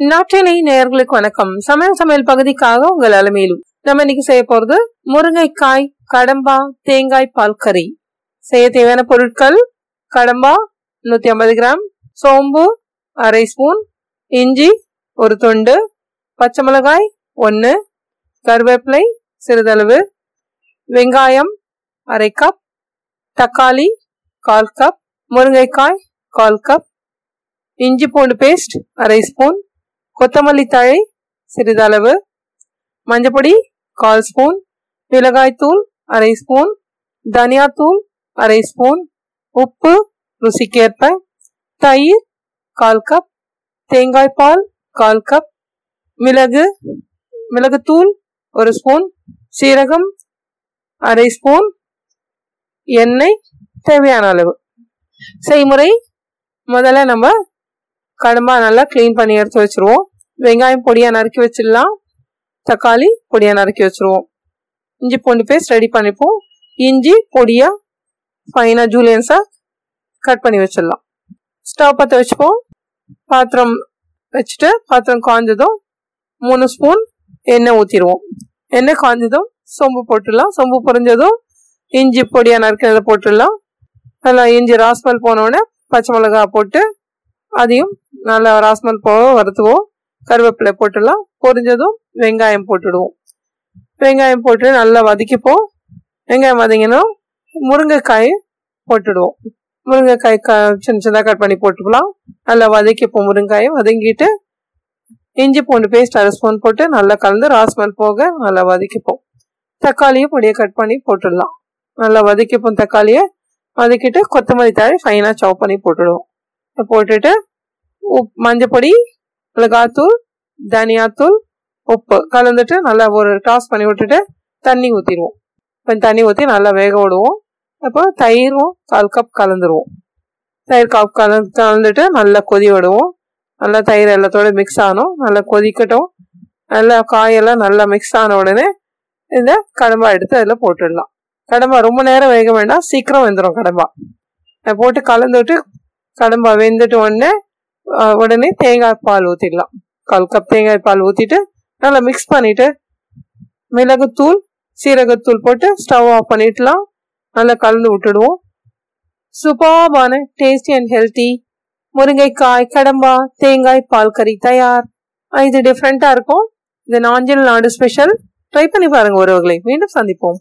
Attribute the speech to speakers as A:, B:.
A: நாட்டினை நேயர்களுக்கு வணக்கம். சமையல் சமையல் பகுதிக்காக உங்கள் அலமையிலும் நம்ம இன்னைக்கு செய்ய போறது முருங்கைக்காய் கடம்பா தேங்காய் பால் கறி. செய்ய தேவையான பொருட்கள் கடம்பா நூத்தி ஐம்பது கிராம் சோம்பு அரை ஸ்பூன் இஞ்சி ஒரு துண்டு பச்சை மிளகாய் ஒன்று கருவேப்பிலை சிறிதளவு வெங்காயம் அரை கப் தக்காளி கால் கப் முருங்கைக்காய் கால் கப் இஞ்சி பூண்டு பேஸ்ட் அரை ஸ்பூன் கொத்தமல்லி தழை சிறிதளவு மஞ்சப்பொடி கால் ஸ்பூன் மிளகாய்த்தூள் அரை ஸ்பூன் தனியாத்தூள் அரை ஸ்பூன் உப்பு ருசிக்கேற்ப தயிர் கால் கப் தேங்காய் பால் கால் கப் மிளகு மிளகுத்தூள் ஒரு ஸ்பூன் சீரகம் அரை ஸ்பூன் எண்ணெய் தேவையான அளவு. செய்முறை முதல்ல நம்ம கடம்பா நல்லா க்ளீன் பண்ணி எடுத்து வச்சிருவோம். வெங்காயம் பொடியாக நறுக்கி வச்சிடலாம். தக்காளி பொடியாக நறுக்கி வச்சிருவோம். இஞ்சி பூண்டு பேஸ்ட் ரெடி பண்ணிப்போம். இஞ்சி பொடியாக ஃபைனாக ஜூலியன்ஸாக கட் பண்ணி வச்சிடலாம். ஸ்டவ் பற்ற வச்சுப்போம். பாத்திரம் வச்சுட்டு பாத்திரம் காய்ஞ்சதும் மூணு ஸ்பூன் எண்ணெய் ஊற்றிடுவோம் எண்ணெய் காய்ஞ்சதும் சொம்பு போட்டுடலாம். சொம்பு பொரிஞ்சதும் இஞ்சி பொடியாக நறுக்கிறத போட்டுடலாம். நல்லா இஞ்சி ராஸ்மல் போனோடனே பச்சை மிளகா போட்டு அதையும் நல்லா ராஸ்மல் போக வறுத்துவோம் கருவேப்பிலை போட்டுடலாம். பொரிஞ்சதும் வெங்காயம் போட்டுடுவோம். வெங்காயம் போட்டு நல்லா வதக்கிப்போம். வெங்காயம் வதங்கினா முருங்கைக்காய் போட்டுடுவோம். முருங்கைக்காய் க சின்ன சின்னதாக கட் பண்ணி போட்டுக்கலாம். நல்லா வதக்கிப்போம் முருங்காயை வதங்கிட்டு இஞ்சி பூண்டு பேஸ்ட் அரை ஸ்பூன் போட்டு நல்லா கலந்து ராஸ்மல் போக நல்லா வதக்கிப்போம். தக்காளியை பொடியை கட் பண்ணி போட்டுடலாம். நல்லா வதக்கிப்போம் தக்காளியை. வதக்கிட்டு கொத்தமல்லி தழை ஃபைனாக சாப் பண்ணி போட்டுடுவோம். போட்டுட்டு மஞ்சப்பொடி மிளகாத்தூள் தனியாத்தூள் உப்பு. கலந்துட்டு நல்லா ஒரு டாஸ் பண்ணி விட்டுட்டு தண்ணி ஊற்றிடுவோம் இப்போ தண்ணி ஊற்றி நல்லா வேக விடுவோம். அப்போ தயிரும் கால் கப் கலந்துருவோம். தயிர் கப் கலந்து கலந்துட்டு நல்லா கொதி விடுவோம். நல்லா தயிர் எல்லாத்தோட மிக்ஸ் ஆகணும். நல்லா கொதிக்கட்டும். நல்லா காயெல்லாம் நல்லா மிக்ஸ் ஆன உடனே இந்த கடம்பா எடுத்து அதில் போட்டுடலாம். கடம்பா ரொம்ப நேரம் வேக வேண்டாம். சீக்கிரம் வெந்துடும் கடம்பா. போட்டு கலந்துட்டு கடம்பா வெந்துட்டு உடனே உடனே தேங்காய் பால் ஊற்றிடலாம் கால் கப் தேங்காய் பால் ஊற்றிட்டு நல்லா மிக்ஸ் பண்ணிட்டு மிளகுத்தூள் சீரகத்தூள் போட்டு ஸ்டவ் ஆஃப் பண்ணிடலாம் நல்லா கலந்து விட்டுடுவோம். சூப்பர்பான டேஸ்டி அண்ட் ஹெல்த்தி முருங்கைக்காய் கடம்பா தேங்காய் பால் கறி தயார். இது டிஃப்ரெண்ட்டாக இருக்கும். இது நாஞ்சல் நாடு ஸ்பெஷல் ட்ரை பண்ணி பாருங்கள் ஒருவர்களை மீண்டும் சந்திப்போம்.